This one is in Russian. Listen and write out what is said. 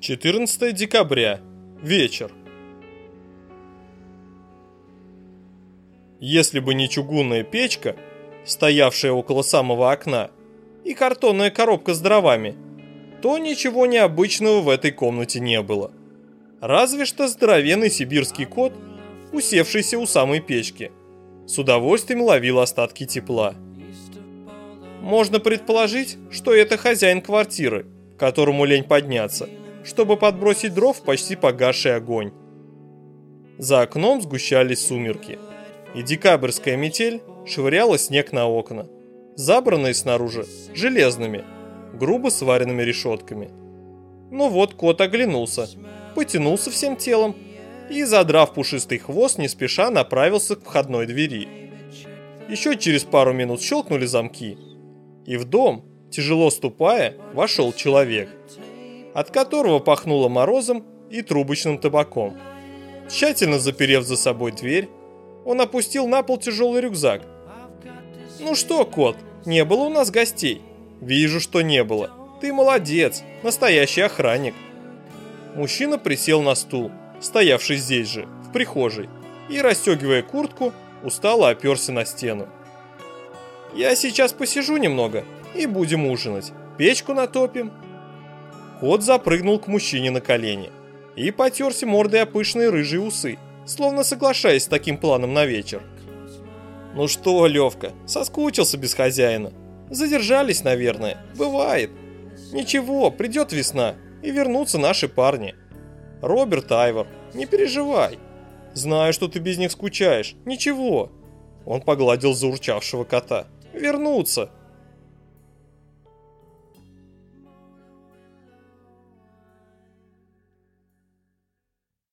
14 декабря. Вечер. Если бы не чугунная печка, стоявшая около самого окна, и картонная коробка с дровами, то ничего необычного в этой комнате не было. Разве что здоровенный сибирский кот, усевшийся у самой печки, с удовольствием ловил остатки тепла. Можно предположить, что это хозяин квартиры, которому лень подняться – чтобы подбросить дров в почти погасший огонь. За окном сгущались сумерки, и декабрьская метель швыряла снег на окна, забранные снаружи железными, грубо сваренными решетками. Но вот кот оглянулся, потянулся всем телом и, задрав пушистый хвост, не спеша направился к входной двери. Еще через пару минут щелкнули замки, и в дом, тяжело ступая, вошел человек – от которого пахнуло морозом и трубочным табаком. Тщательно заперев за собой дверь, он опустил на пол тяжелый рюкзак. «Ну что, кот, не было у нас гостей?» «Вижу, что не было. Ты молодец, настоящий охранник». Мужчина присел на стул, стоявший здесь же, в прихожей, и, расстегивая куртку, устало оперся на стену. «Я сейчас посижу немного и будем ужинать. Печку натопим, Кот запрыгнул к мужчине на колени и потерся мордой о пышные рыжие усы, словно соглашаясь с таким планом на вечер. «Ну что, Левка, соскучился без хозяина. Задержались, наверное. Бывает. Ничего, придет весна, и вернутся наши парни. Роберт Айвор, не переживай. Знаю, что ты без них скучаешь. Ничего». Он погладил заурчавшего кота. «Вернутся.